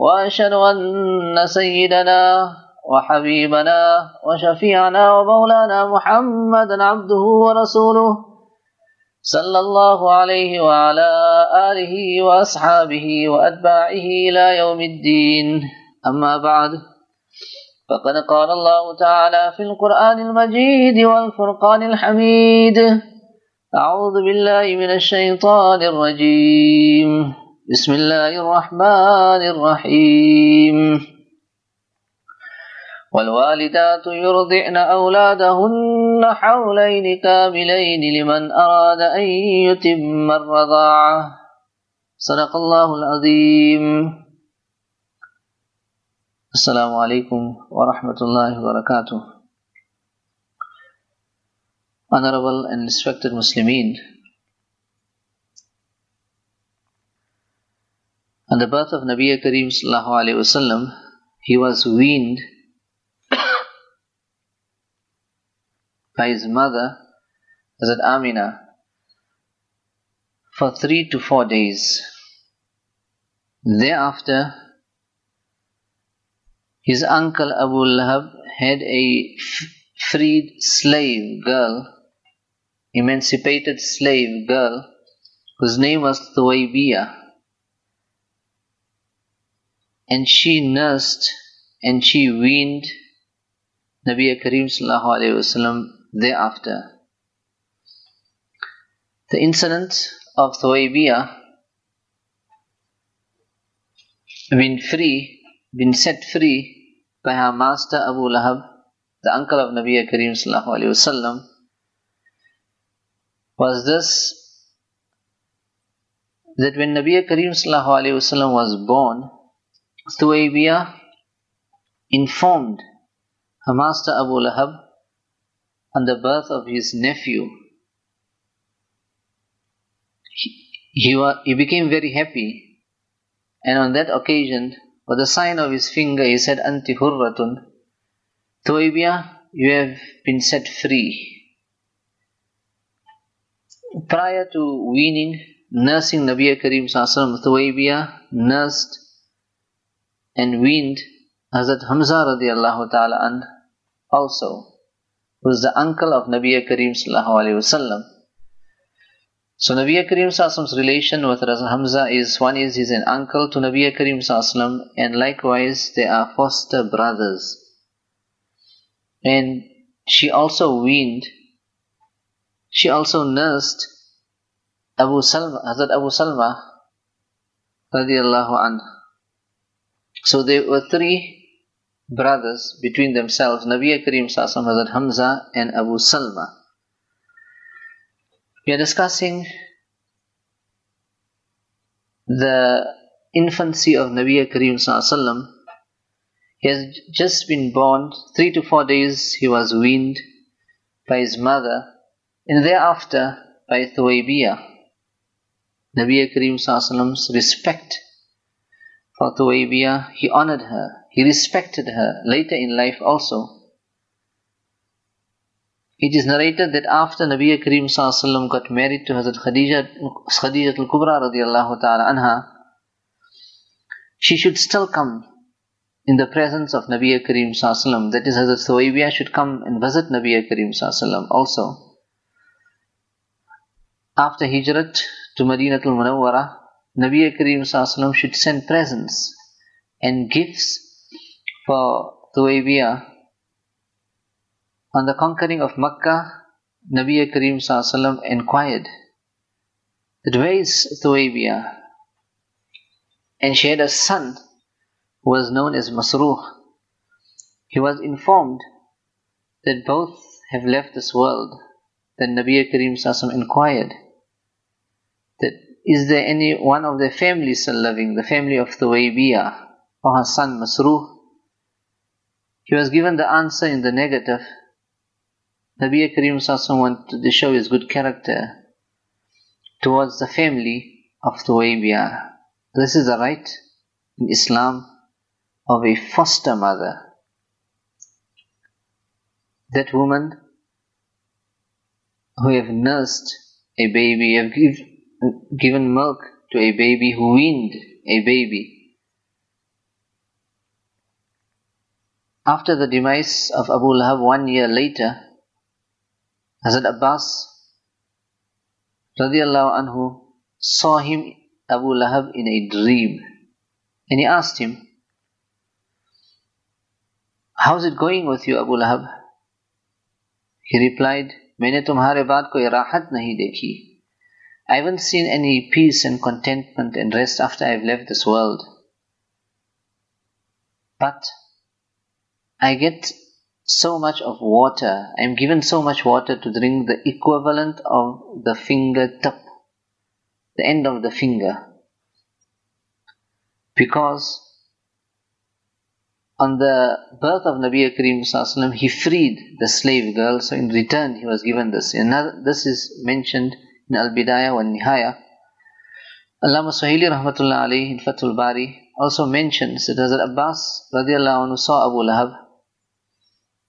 وأشهد أن سيدنا وحبيبنا وشفيعنا ومولانا محمدا عبده ورسوله صلى الله عليه وعلى آله وأصحابه وأتباعه إلى يوم الدين. أما بعد فقد قال الله تعالى في القرآن المجيد والفرقان الحميد. أعوذ بالله من الشيطان الرجيم. بسم الله الرحمن الرحيم. والوالدات يرضعن أولادهن حولين كاملين لمن أراد أن يتم الرضاعة. صدق الله العظيم. السلام عليكم ورحمة الله وبركاته. Honorable and respected Muslimin, On the birth of Nabi Alaihi Wasallam, he was weaned by his mother, Hazrat Amina, for three to four days. Thereafter, his uncle Abu Lahab had a freed slave girl, emancipated slave girl, whose name was Thuwaybiyah and she nursed and she weaned Nabi Alaihi Wasallam thereafter. The incident of Thuwaybiyah being free, being set free by her master Abu Lahab, the uncle of Nabi Alaihi Wasallam, was this that when Nabi Alaihi Wasallam was born, Thuwaybiyah informed her master Abu Lahab on the birth of his nephew. He, he, he became very happy, and on that occasion, with a sign of his finger, he said, Anti hurratun, Thuwaybiyah, you have been set free. Prior to weaning, nursing Nabi Kareem Sallallahu Thuwaybiyah nursed and weaned Hazrat Hamza radiallahu ta'ala an also, was the uncle of Nabi Kareem sallallahu alayhi wasallam. So Nabi Kareem sallallahu relation with Hazrat Hamza is, one is he's an uncle to Nabi Kareem sallallahu and likewise they are foster brothers. And she also weaned, she also nursed Abu Salma, Hazrat Abu Salma radiallahu anhu. So there were three brothers between themselves, Nabi Kareem Sassam, Hazrat Hamza and Abu Salma. We are discussing the infancy of Nabi Kareem Sallam. He has just been born, three to four days he was weaned by his mother, and thereafter by Thuwaybiyah. Nabi Kareem Sallam's respect for Thuwaybiyah, he honored her, he respected her later in life also. It is narrated that after Nabi Kareem Sallallahu got married to Hazrat Khadija, Khadija al-Kubra radiallahu ta'ala anha, she should still come in the presence of Nabi Kareem Sallallahu that is Hazrat Thuwaybiyah should come and visit Nabi Kareem Sallallahu also. After Hijrat to Madinatul Munawwara, Nabi Sallallahu should send presents and gifts for Thuwaybiyah. On the conquering of Makkah, Nabi Sallallahu inquired that where is Thuwaybiyah? And she had a son who was known as Masruh. He was informed that both have left this world. Then Nabi Sallallahu inquired is there any one of their family still living, the family of Thuwaybiyah? for her son Masruh. He was given the answer in the negative. Nabi Karim wanted to show his good character towards the family of Thuwaybiyah. This is the right in Islam of a foster mother. That woman who have nursed a baby, have give, given milk to a baby, who weaned a baby. After the demise of Abu Lahab one year later, Hazrat Abbas radiallahu anhu saw him, Abu Lahab, in a dream. And he asked him, How's it going with you, Abu Lahab? He replied, मैंने तुम्हारे बाद कोई राहत नहीं देखी I haven't seen any peace and contentment and rest after I've left this world. But I get so much of water, I'm given so much water to drink the equivalent of the finger tip, the end of the finger. Because on the birth of Nabi Kareem he freed the slave girl, so in return he was given this. This is mentioned in Al-Bidayah wa Nihaya. Allama Suhaili rahmatullah alayhi in Fathul Bari also mentions that Hazrat Abbas radiallahu anhu saw Abu Lahab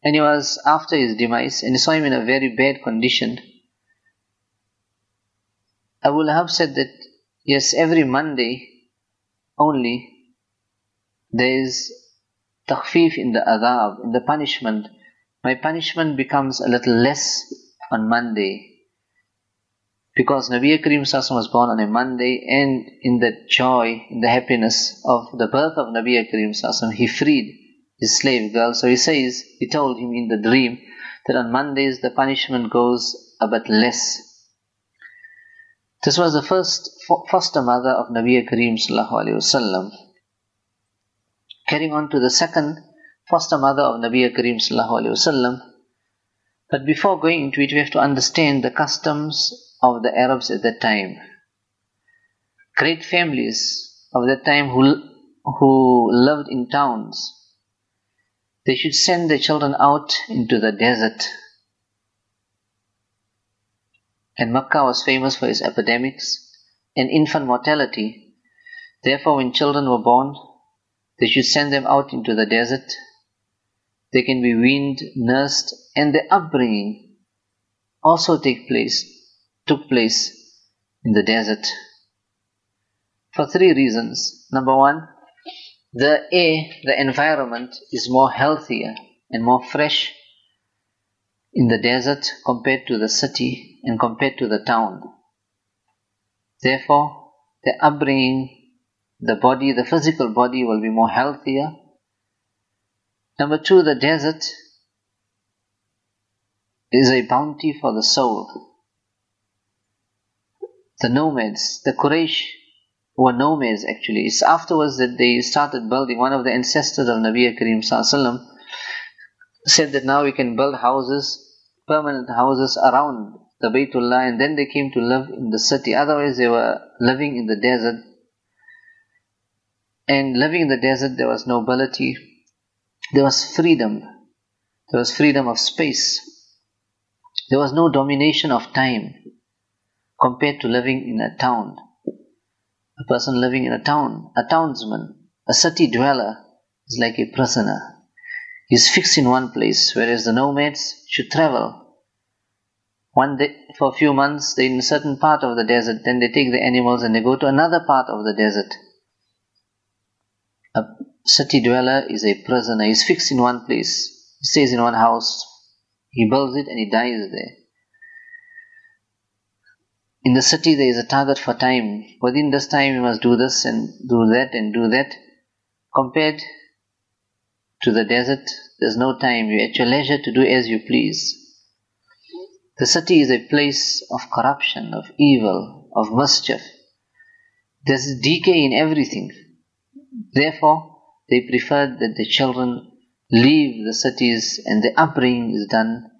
and he was after his demise and he saw him in a very bad condition. Abu Lahab said that yes, every Monday only there is takhfif in the adhab, in the punishment, my punishment becomes a little less on Monday. Because Nabi Karim Sassam was born on a Monday and in the joy, in the happiness of the birth of Nabi Karim Sassam, he freed his slave girl. So he says, he told him in the dream that on Mondays the punishment goes uh, a bit less. This was the first foster mother of Nabi Karim Sallallahu. Carrying on to the second foster mother of Nabi Karim Sallallahu Alaihi Wasallam. But before going into it, we have to understand the customs of the Arabs at that time. Great families of that time who, who lived in towns, they should send their children out into the desert. And Makkah was famous for its epidemics and infant mortality. Therefore, when children were born, they should send them out into the desert. They can be weaned, nursed, and their upbringing also take place, took place in the desert. For three reasons. Number one, the air, the environment is more healthier and more fresh in the desert compared to the city and compared to the town. Therefore, the upbringing the body, the physical body will be more healthier. Number two, the desert is a bounty for the soul. The nomads, the Quraysh were nomads actually. It's afterwards that they started building. One of the ancestors of Nabi Karim Sallallahu said that now we can build houses, permanent houses around the Baytullah and then they came to live in the city. Otherwise they were living in the desert and living in the desert, there was nobility, there was freedom, there was freedom of space, there was no domination of time compared to living in a town. A person living in a town, a townsman, a city dweller is like a prisoner. He is fixed in one place, whereas the nomads should travel. One day, for a few months, they're in a certain part of the desert, then they take the animals and they go to another part of the desert. A city dweller is a prisoner. he is fixed in one place. He stays in one house. He builds it and he dies there. In the city, there is a target for time. Within this time, you must do this and do that and do that. Compared to the desert, there's no time. You're at your leisure to do as you please. The city is a place of corruption, of evil, of mischief. There's decay in everything. Therefore, they preferred that the children leave the cities and the upbringing is done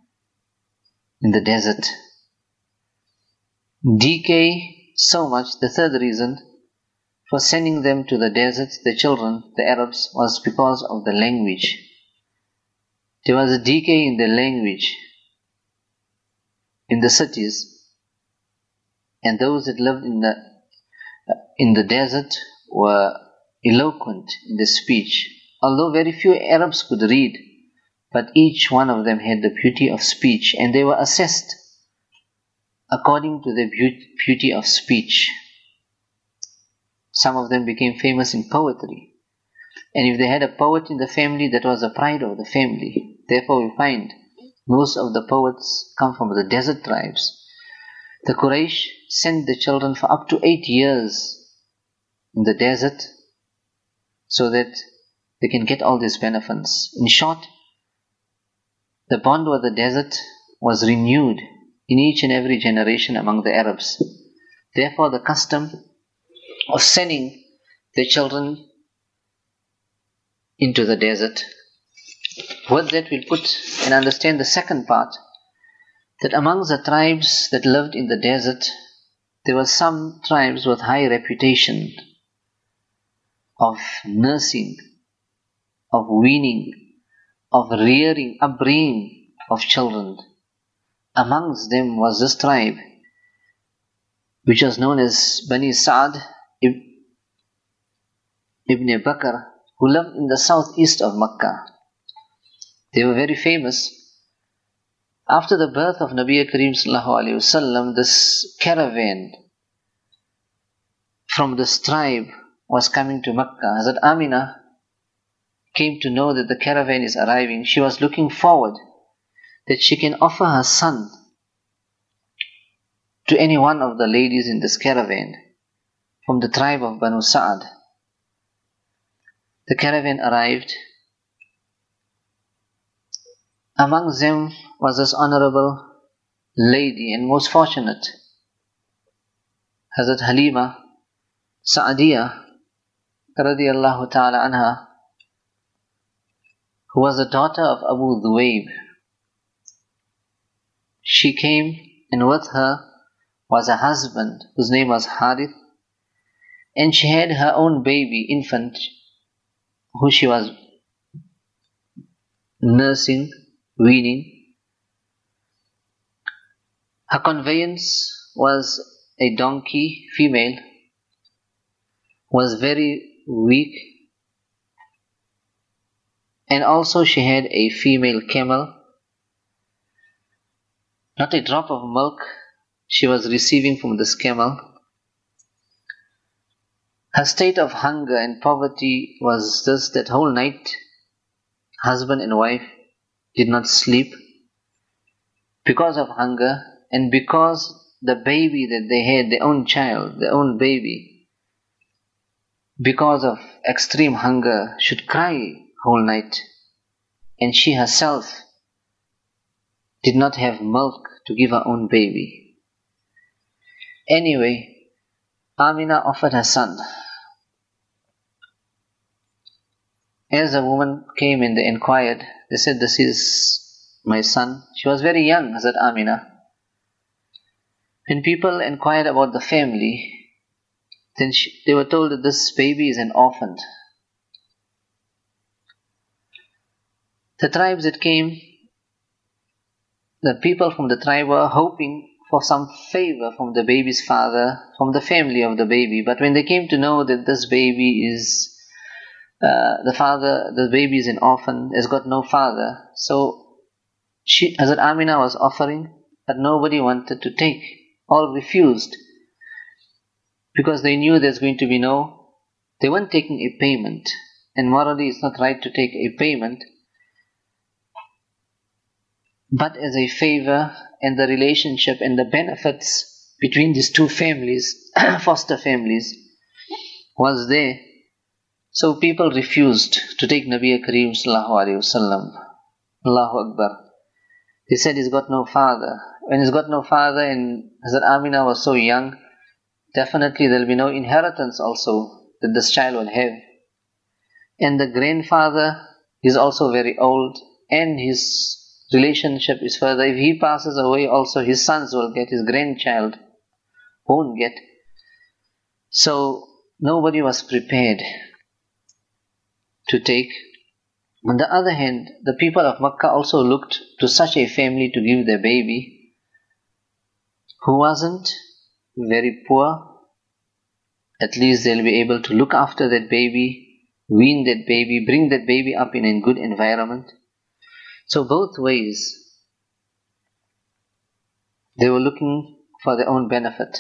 in the desert. Decay so much. The third reason for sending them to the deserts, the children, the Arabs, was because of the language. There was a decay in the language in the cities, and those that lived in the in the desert were eloquent in their speech. Although very few Arabs could read, but each one of them had the beauty of speech, and they were assessed according to their beauty of speech. Some of them became famous in poetry. And if they had a poet in the family, that was the pride of the family. Therefore, we find most of the poets come from the desert tribes. The Quraysh sent the children for up to eight years in the desert so that they can get all these benefits. In short, the bond with the desert was renewed in each and every generation among the Arabs. Therefore, the custom of sending their children into the desert. With that, we'll put and understand the second part that amongst the tribes that lived in the desert, there were some tribes with high reputation of nursing, of weaning, of rearing, upbringing of children. Amongst them was this tribe, which was known as Bani Sa'd ibn Bakr, who lived in the southeast of Makkah. They were very famous. After the birth of Nabi Kareem Wasallam, this caravan from this tribe was coming to Makkah. Hazrat Amina came to know that the caravan is arriving. She was looking forward that she can offer her son to any one of the ladies in this caravan from the tribe of Banu Sa'ad. The caravan arrived. Among them was this honorable lady and most fortunate, Hazrat Halima Sa'adiyah radiallahu ta'ala anha, who was the daughter of Abu Dhuwaib. She came and with her was a husband whose name was Harith and she had her own baby infant who she was nursing, weaning. Her conveyance was a donkey, female, was very weak, and also she had a female camel. Not a drop of milk she was receiving from this camel. Her state of hunger and poverty was this that whole night husband and wife did not sleep because of hunger and because the baby that they had, their own child, their own baby, because of extreme hunger should cry whole night and she herself did not have milk to give her own baby. Anyway, Amina offered her son. As the woman came and they inquired, they said, This is my son. She was very young, Hazrat Amina. When people inquired about the family, then she, they were told that this baby is an orphan. The tribes that came, the people from the tribe were hoping for some favor from the baby's father, from the family of the baby. But when they came to know that this baby is uh, the father, the baby is an orphan, has got no father, so she, Hazrat Amina was offering, but nobody wanted to take. All refused because they knew there's going to be no. They weren't taking a payment, and morally it's not right to take a payment but as a favor and the relationship and the benefits between these two families, foster families, was there. So people refused to take Nabi Kareem Sallallahu Alaihi Wasallam. Allahu Akbar. He said he's got no father. When he's got no father and Hazrat Amina was so young, definitely there'll be no inheritance also that this child will have. And the grandfather is also very old and his relationship is further. If he passes away, also his sons will get, his grandchild won't get. So nobody was prepared to take. On the other hand, the people of Makkah also looked to such a family to give their baby who wasn't very poor. At least they'll be able to look after that baby, wean that baby, bring that baby up in a good environment. So both ways, they were looking for their own benefit.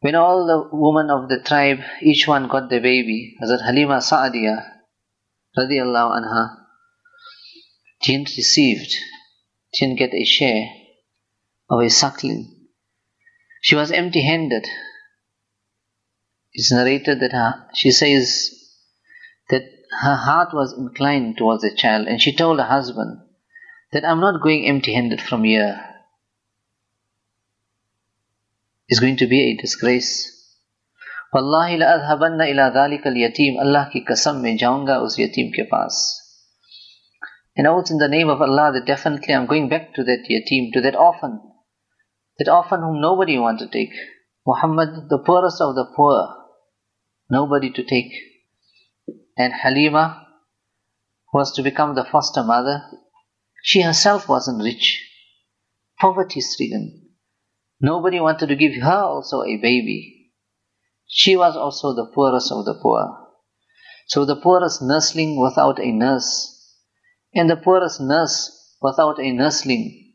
When all the women of the tribe, each one got their baby, Hazrat Halima Sa'adiyah, radiallahu anha, didn't received, didn't get a share of a suckling. She was empty-handed. It's narrated that her, she says her heart was inclined towards the child and she told her husband that I'm not going empty-handed from here. It's going to be a disgrace. La adhabanna ila dhalika al-yatim. Allah ki qasam mein jaunga us yatim ke paas. And oath in the name of Allah that definitely I'm going back to that yatim, to that orphan. That orphan whom nobody want to take. Muhammad, the poorest of the poor. Nobody to take And Halima was to become the foster mother. She herself wasn't rich. Poverty stricken. Nobody wanted to give her also a baby. She was also the poorest of the poor. So the poorest nursling without a nurse, and the poorest nurse without a nursling.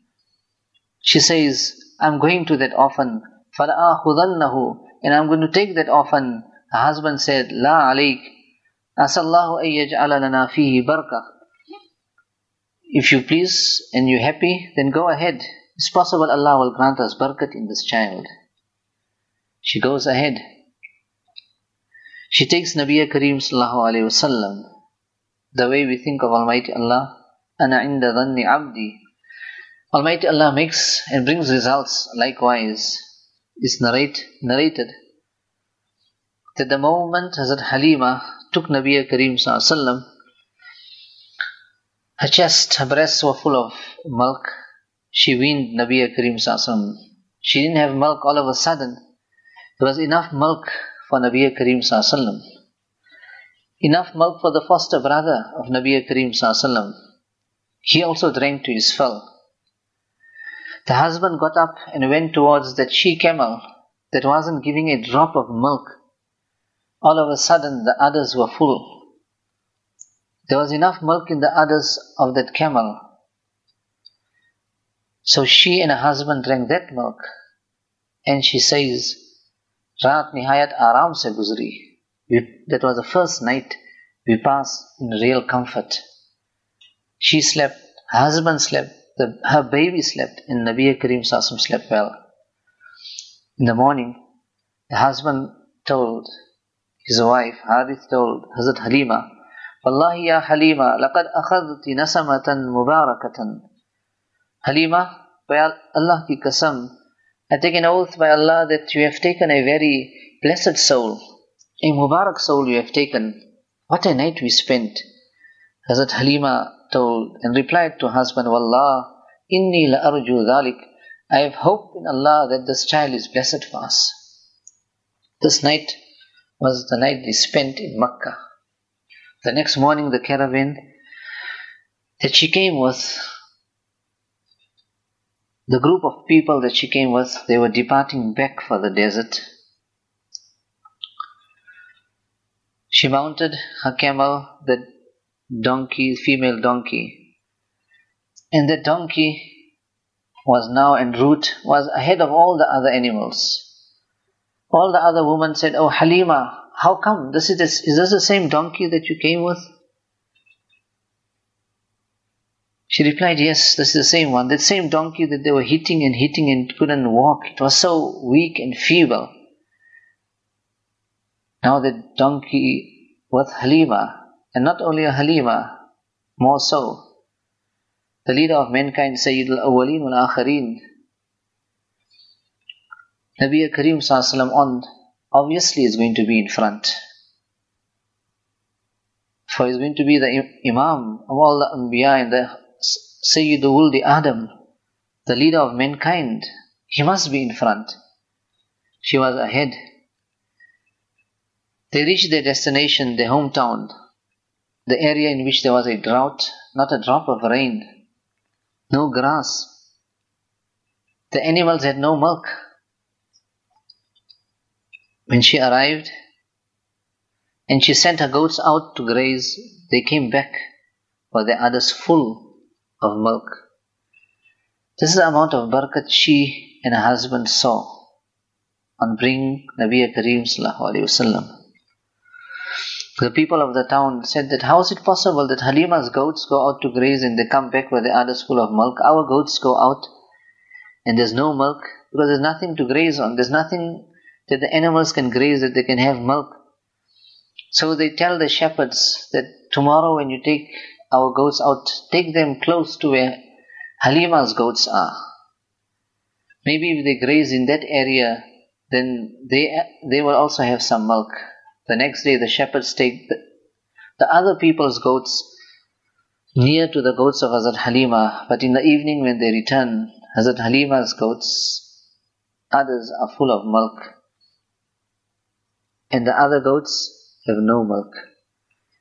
She says, I'm going to that orphan, فَلَآخُذَنَّهُ And I'm going to take that orphan. Her husband said, La alayk, fihi. If you please and you're happy, then go ahead. It's possible Allah will grant us barakat in this child. She goes ahead. She takes Nabi Kareem sallallahu alayhi wasallam. The way we think of Almighty Allah, ana inda dhanni abdi. Almighty Allah makes and brings results likewise. Is narrate, narrated that the moment Hazrat Halima took Nabi Kareem sallallahu her chest, her breasts were full of milk she weaned Nabi Karim Sassam. She didn't have milk all of a sudden. There was enough milk for Nabi Karim Sallam. Enough milk for the foster brother of Nabi Karim Sallam. He also drank to his fill. The husband got up and went towards that she camel that wasn't giving a drop of milk. All of a sudden, the others were full. There was enough milk in the udders of that camel so she and her husband drank that milk. And she says, Raat nihayat aram se guzri. That was the first night we passed in real comfort. She slept, her husband slept, the, her baby slept, and Nabi Karim Sassam slept well. In the morning, the husband told his wife, Harith told Hazrat Halima, Wallahi ya Halima, laqad akhadti nasamatan mubarakatan. Halima, by Allah ki qasam, I take an oath by Allah that you have taken a very blessed soul, a Mubarak soul you have taken. What a night we spent. Hazrat Halima told and replied to husband, Wallah, inni la arju dhalik. I have hope in Allah that this child is blessed for us. This night was the night they spent in Makkah. The next morning the caravan that she came with the group of people that she came with, they were departing back for the desert. She mounted her camel, the donkey, female donkey, and the donkey was now en route, was ahead of all the other animals. All the other women said, Oh Halima, how come? This is, this, is this the same donkey that you came with? She replied, Yes, this is the same one. That same donkey that they were hitting and hitting and couldn't walk. It was so weak and feeble. Now the donkey was Halima, and not only a Halima, more so. The leader of mankind, Sayyid al-Awwaleen wal-Akhareen, Nabi Kareem Sallallahu on obviously is going to be in front. For he's going to be the Imam of all the Anbiya and the Sayyidul Wuldi Adam, the leader of mankind, he must be in front. She was ahead. They reached their destination, their hometown, the area in which there was a drought, not a drop of rain, no grass. The animals had no milk. When she arrived and she sent her goats out to graze, they came back with the others full of milk. This is the amount of barakat she and her husband saw on bringing Nabi Kareem Wasallam. The people of the town said that how is it possible that Halima's goats go out to graze and they come back with the others full of milk? Our goats go out and there's no milk because there's nothing to graze on. There's nothing that the animals can graze that they can have milk. So they tell the shepherds that tomorrow when you take our goats out, take them close to where Halima's goats are. Maybe if they graze in that area, then they, they will also have some milk. The next day, the shepherds take the, the other people's goats near to the goats of Hazrat Halima, but in the evening when they return, Hazrat Halima's goats, others are full of milk, and the other goats have no milk.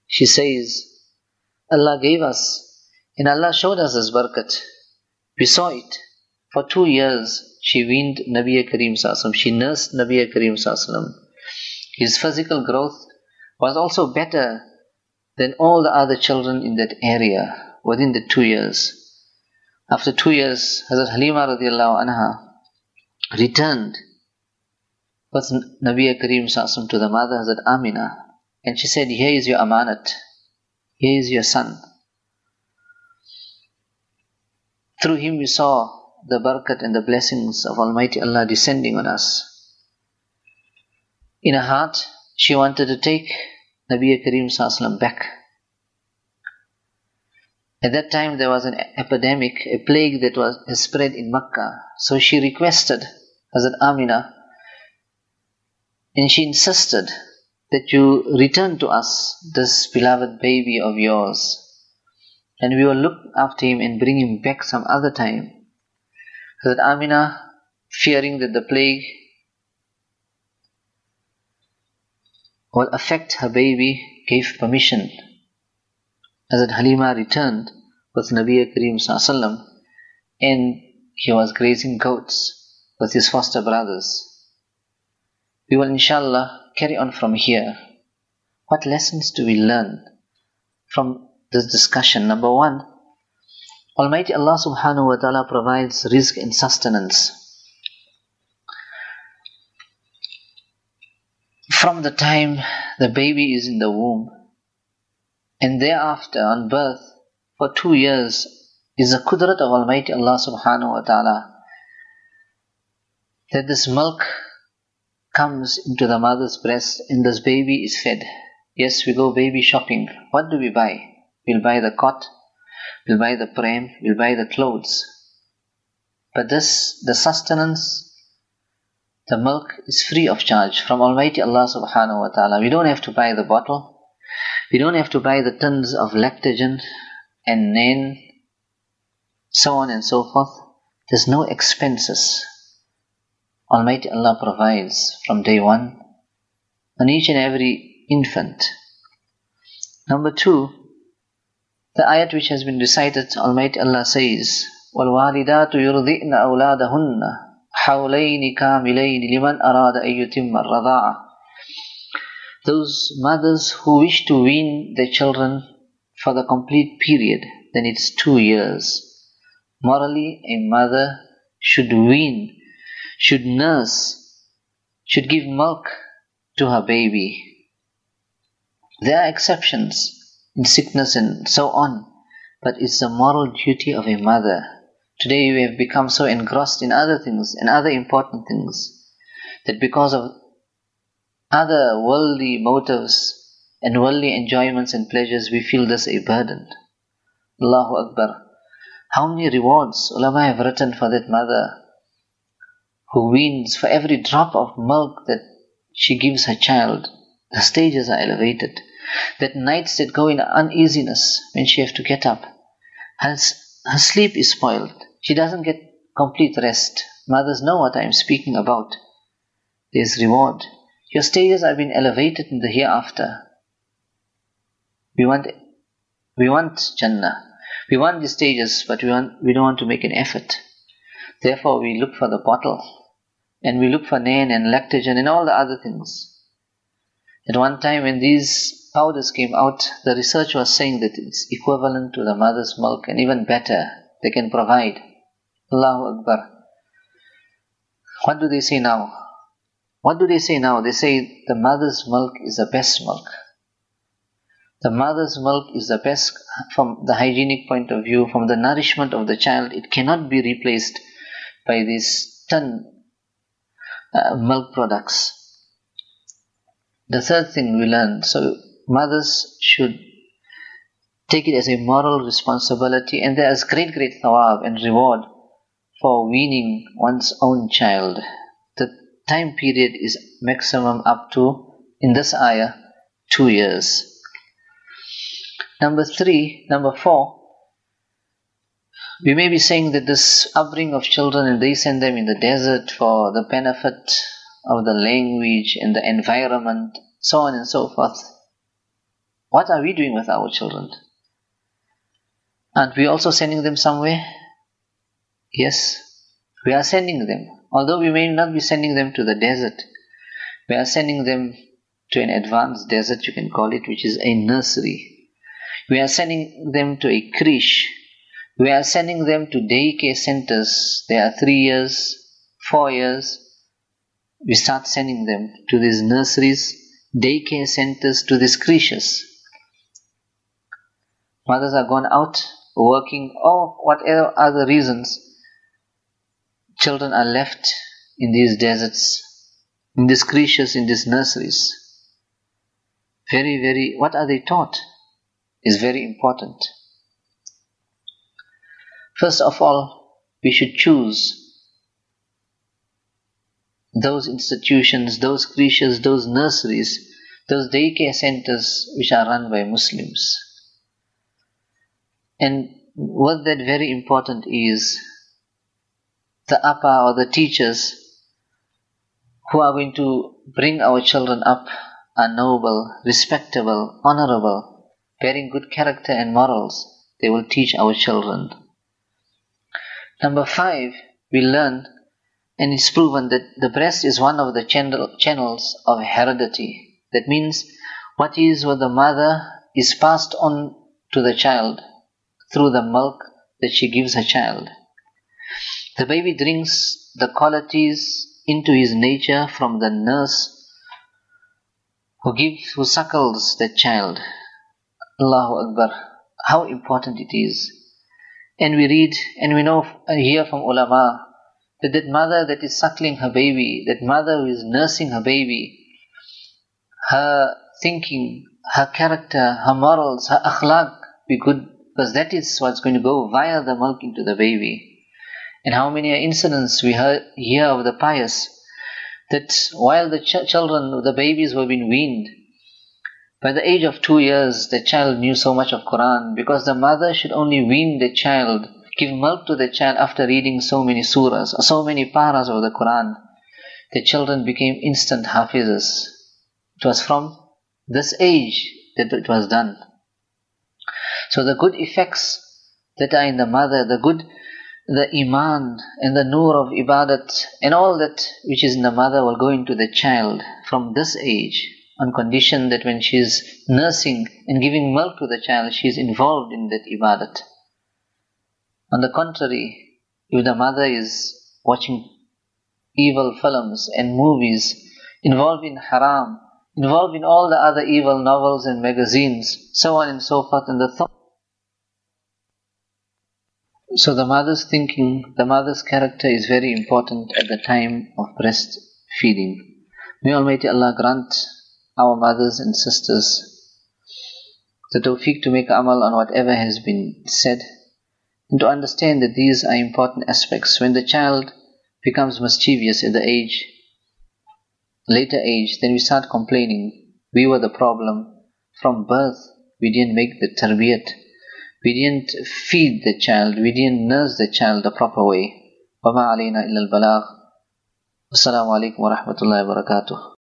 She says, Allah gave us, and Allah showed us this barakat. We saw it. For two years, she weaned Nabi Kareem Sallallahu She nursed Nabi Kareem Sallallahu his physical growth was also better than all the other children in that area within the two years. After two years, Hazrat Halima radiallahu anha returned with Nabi Kareem to the mother Hazrat Amina and she said, Here is your amanat, here is your son. Through him we saw the barakat and the blessings of Almighty Allah descending on us. In her heart, she wanted to take Nabi Kareem back. At that time, there was an epidemic, a plague that was spread in Makkah. So she requested Hazrat Amina, and she insisted that you return to us this beloved baby of yours, and we will look after him and bring him back some other time. Hazrat Amina, fearing that the plague will affect her baby gave permission. Hazrat Halima returned with Nabi Kareem Sallallahu and he was grazing goats with his foster brothers. We will inshallah carry on from here. What lessons do we learn from this discussion? Number one, Almighty Allah subhanahu wa ta'ala provides rizq and sustenance from the time the baby is in the womb and thereafter on birth for two years is the kudrat of Almighty Allah subhanahu wa ta'ala that this milk comes into the mother's breast and this baby is fed. Yes, we go baby shopping. What do we buy? We'll buy the cot, we'll buy the pram, we'll buy the clothes. But this, the sustenance the milk is free of charge from Almighty Allah subhanahu wa ta'ala. We don't have to buy the bottle. We don't have to buy the tins of lactogen and nain, so on and so forth. There's no expenses. Almighty Allah provides from day one on each and every infant. Number two, the ayat which has been recited, Almighty Allah says, وَالْوَالِدَاتُ يُرْضِئْنَ أَوْلَادَهُنَّ حولين كاملين لمن أراد أن يتم الرضاعة Those mothers who wish to wean their children for the complete period, then it's two years. Morally, a mother should wean, should nurse, should give milk to her baby. There are exceptions in sickness and so on, but it's the moral duty of a mother Today we have become so engrossed in other things and other important things that because of other worldly motives and worldly enjoyments and pleasures we feel this a burden. Allahu Akbar. How many rewards ulama have written for that mother who weans for every drop of milk that she gives her child. The stages are elevated. That nights that go in uneasiness when she have to get up. Her, her sleep is spoiled. She doesn't get complete rest. Mothers know what I am speaking about. There's reward. Your stages have been elevated in the hereafter. We want, we want Jannah. We want these stages, but we, want, we don't want to make an effort. Therefore, we look for the bottle, and we look for nain and lactogen and all the other things. At one time, when these powders came out, the research was saying that it's equivalent to the mother's milk and even better. They can provide. Allahu Akbar. What do they say now? What do they say now? They say the mother's milk is the best milk. The mother's milk is the best from the hygienic point of view, from the nourishment of the child. It cannot be replaced by these ton uh, milk products. The third thing we learn so mothers should take it as a moral responsibility, and there is great, great thawab and reward for weaning one's own child. The time period is maximum up to, in this ayah, two years. Number three, number four, we may be saying that this upbringing of children and they send them in the desert for the benefit of the language and the environment, so on and so forth. What are we doing with our children? Aren't we also sending them somewhere? Yes, we are sending them. Although we may not be sending them to the desert, we are sending them to an advanced desert, you can call it, which is a nursery. We are sending them to a creche. We are sending them to daycare centers. They are three years, four years. We start sending them to these nurseries, daycare centers, to these creches. Mothers are gone out working or whatever other reasons. Children are left in these deserts, in these creches, in these nurseries. Very, very, what are they taught? is very important. First of all, we should choose those institutions, those creches, those nurseries, those daycare centers which are run by Muslims. And what that very important is the appa or the teachers who are going to bring our children up are noble, respectable, honorable, bearing good character and morals, they will teach our children. Number five, we learn, and it's proven that the breast is one of the channel, channels of heredity. That means what is with the mother is passed on to the child through the milk that she gives her child. The baby drinks the qualities into his nature from the nurse who gives, who suckles the child. Allahu Akbar, how important it is. And we read and we know and hear from ulama that that mother that is suckling her baby, that mother who is nursing her baby, her thinking, her character, her morals, her akhlaq be good because that is what's going to go via the milk into the baby. And how many incidents we hear of the pious that while the ch- children, the babies were being weaned, by the age of two years, the child knew so much of Quran because the mother should only wean the child, give milk to the child after reading so many surahs so many paras of the Quran. The children became instant hafizes. It was from this age that it was done. So the good effects that are in the mother, the good, the iman and the nur of ibadat and all that which is in the mother will go into the child from this age on condition that when she is nursing and giving milk to the child, she is involved in that ibadat. On the contrary, if the mother is watching evil films and movies, involved in haram, involved in all the other evil novels and magazines, so on and so forth, and the thought. So the mother's thinking, the mother's character is very important at the time of breastfeeding. May Almighty Allah grant our mothers and sisters the tawfiq to make amal on whatever has been said and to understand that these are important aspects. When the child becomes mischievous at the age, later age, then we start complaining. We were the problem. From birth, we didn't make the tarbiyat. We didn't feed the child. We didn't nurse the child the proper way. وما علينا إلا البلاغ والسلام عليكم ورحمة الله وبركاته